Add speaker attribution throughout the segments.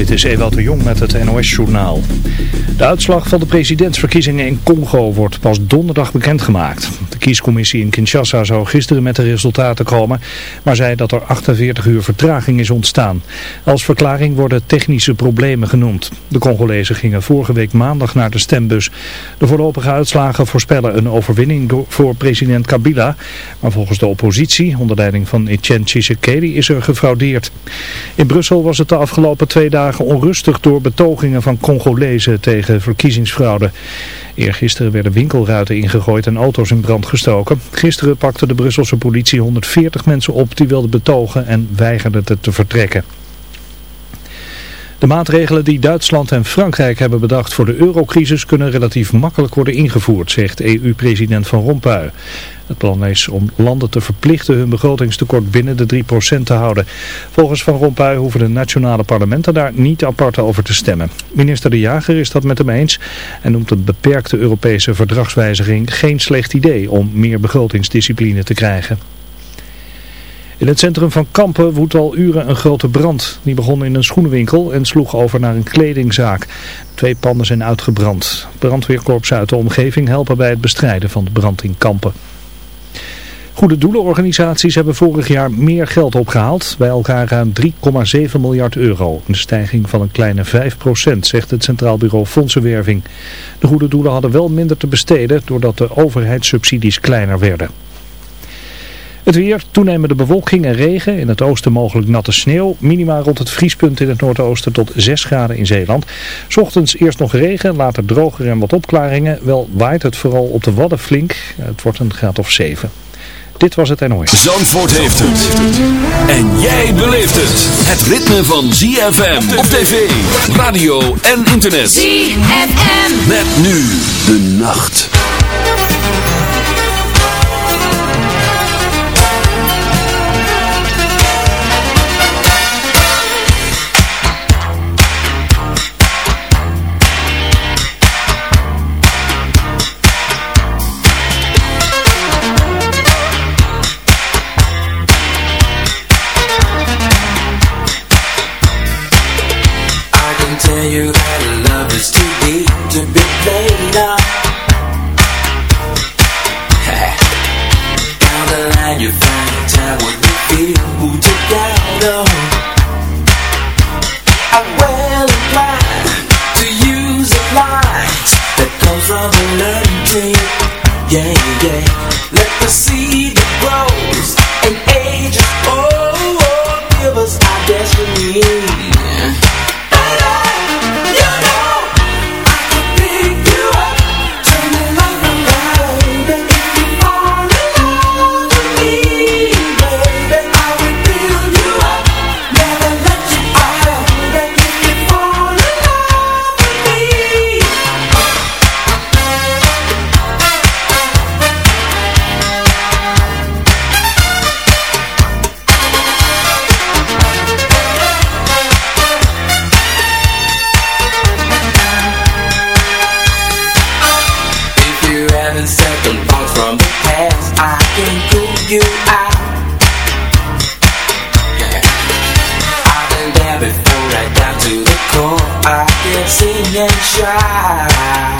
Speaker 1: Dit is Ewout de Jong met het NOS-journaal. De uitslag van de presidentsverkiezingen in Congo wordt pas donderdag bekendgemaakt. Kiescommissie in Kinshasa zou gisteren met de resultaten komen, maar zei dat er 48 uur vertraging is ontstaan. Als verklaring worden technische problemen genoemd. De Congolezen gingen vorige week maandag naar de stembus. De voorlopige uitslagen voorspellen een overwinning voor president Kabila, maar volgens de oppositie, onder leiding van Etienne Tshisekedi, is er gefraudeerd. In Brussel was het de afgelopen twee dagen onrustig door betogingen van Congolezen tegen verkiezingsfraude. Eergisteren werden winkelruiten ingegooid en auto's in brand gestoken. Gisteren pakte de Brusselse politie 140 mensen op die wilden betogen en weigerden te, vertrekken. De maatregelen die Duitsland en Frankrijk hebben bedacht voor de eurocrisis kunnen relatief makkelijk worden ingevoerd, zegt EU-president Van Rompuy. Het plan is om landen te verplichten hun begrotingstekort binnen de 3% te houden. Volgens Van Rompuy hoeven de nationale parlementen daar niet apart over te stemmen. Minister De Jager is dat met hem eens en noemt een beperkte Europese verdragswijziging geen slecht idee om meer begrotingsdiscipline te krijgen. In het centrum van Kampen woedt al uren een grote brand. Die begon in een schoenenwinkel en sloeg over naar een kledingzaak. Twee panden zijn uitgebrand. Brandweerkorpsen uit de omgeving helpen bij het bestrijden van de brand in Kampen. Goede doelenorganisaties hebben vorig jaar meer geld opgehaald, bij elkaar ruim 3,7 miljard euro. Een stijging van een kleine 5%, zegt het Centraal Bureau Fondsenwerving. De goede doelen hadden wel minder te besteden, doordat de overheidssubsidies kleiner werden. Het weer, toenemende bewolking en regen, in het oosten mogelijk natte sneeuw, minima rond het vriespunt in het noordoosten tot 6 graden in Zeeland. Ochtends eerst nog regen, later droger en wat opklaringen, wel waait het vooral op de wadden flink, het wordt een graad of 7. Dit was het NOS.
Speaker 2: Zandvoort heeft het. En jij beleeft het. Het ritme van ZFM op tv, radio en internet.
Speaker 3: ZFM.
Speaker 2: Met nu de nacht.
Speaker 4: You before I dive to the core. I get seen and
Speaker 3: shy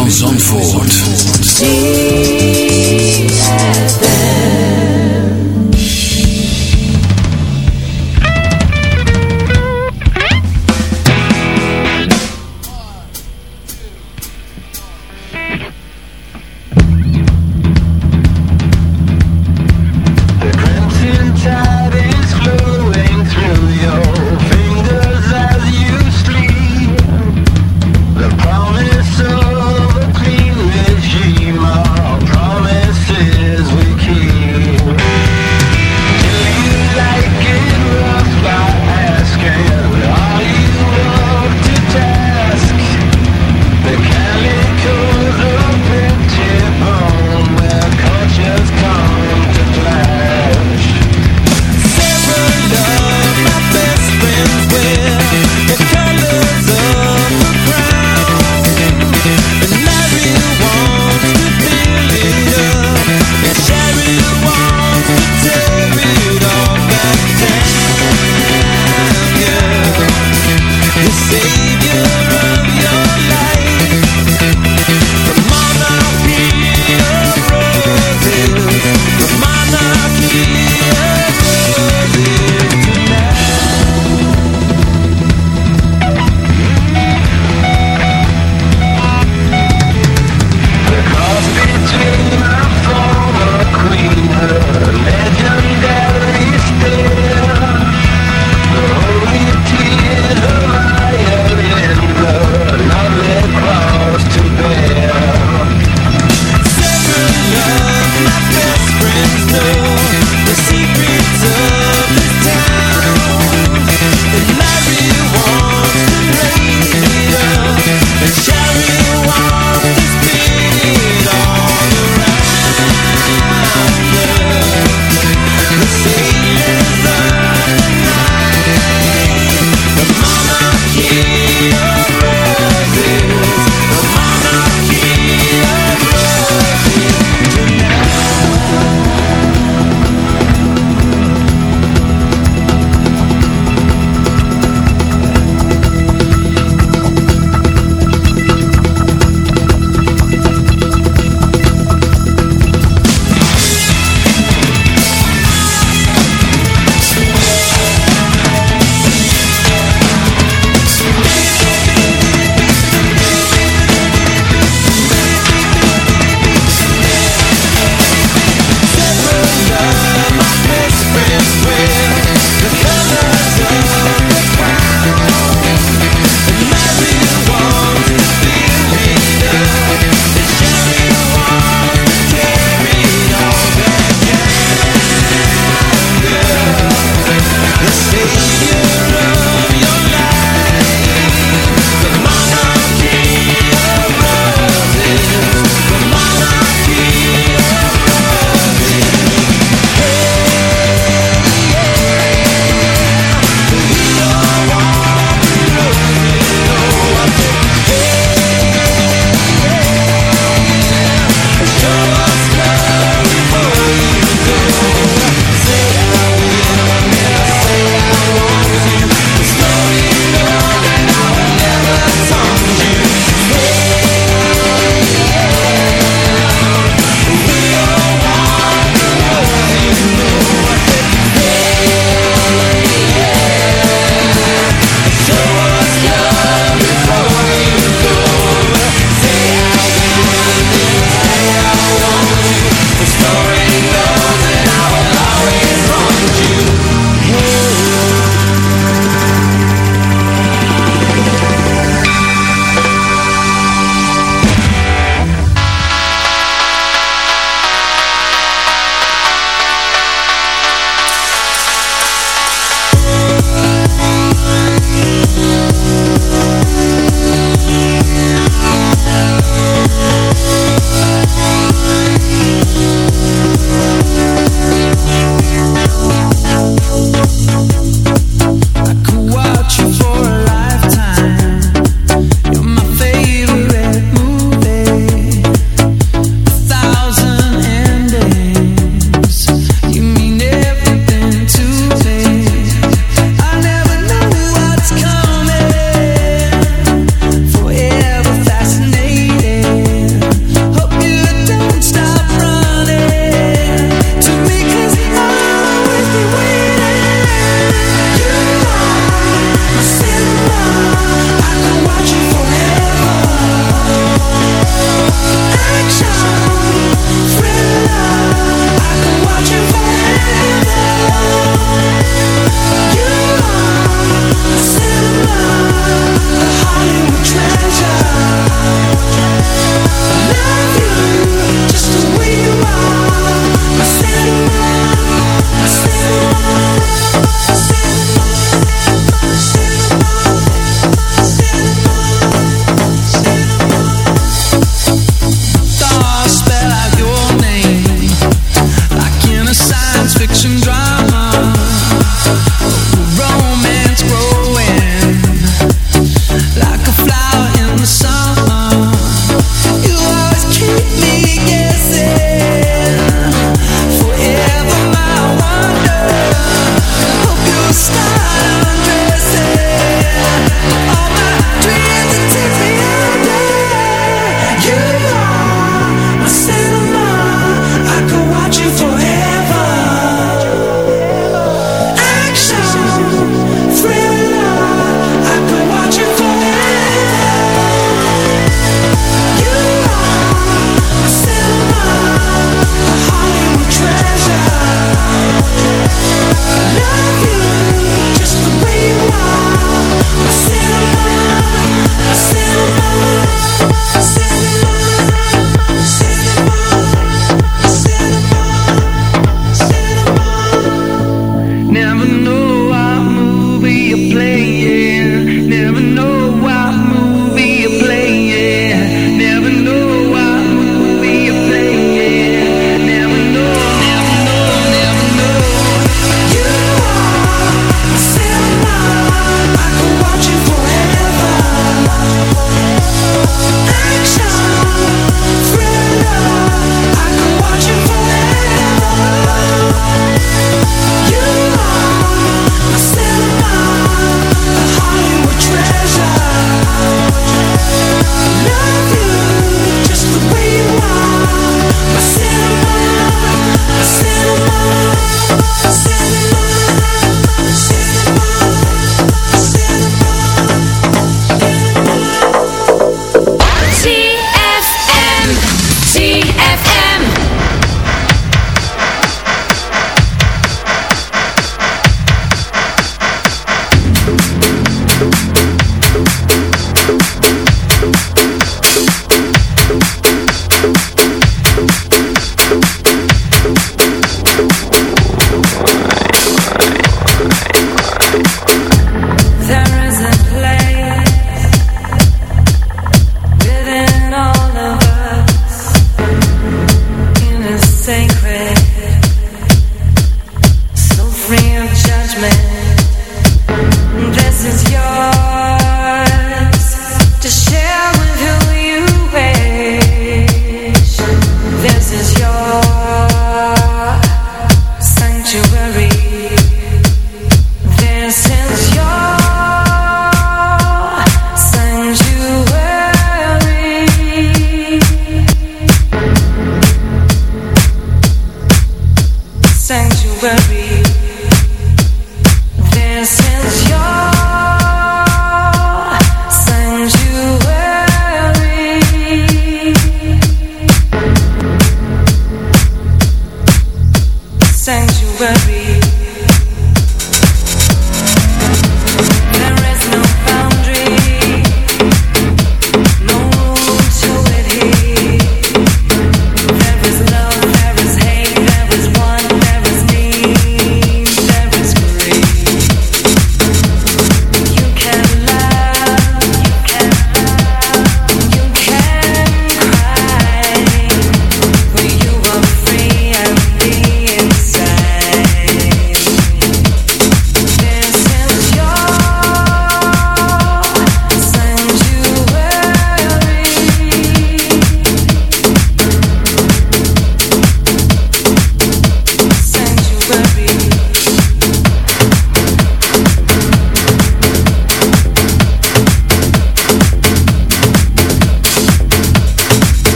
Speaker 5: Van Zandvoort.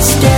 Speaker 2: stay.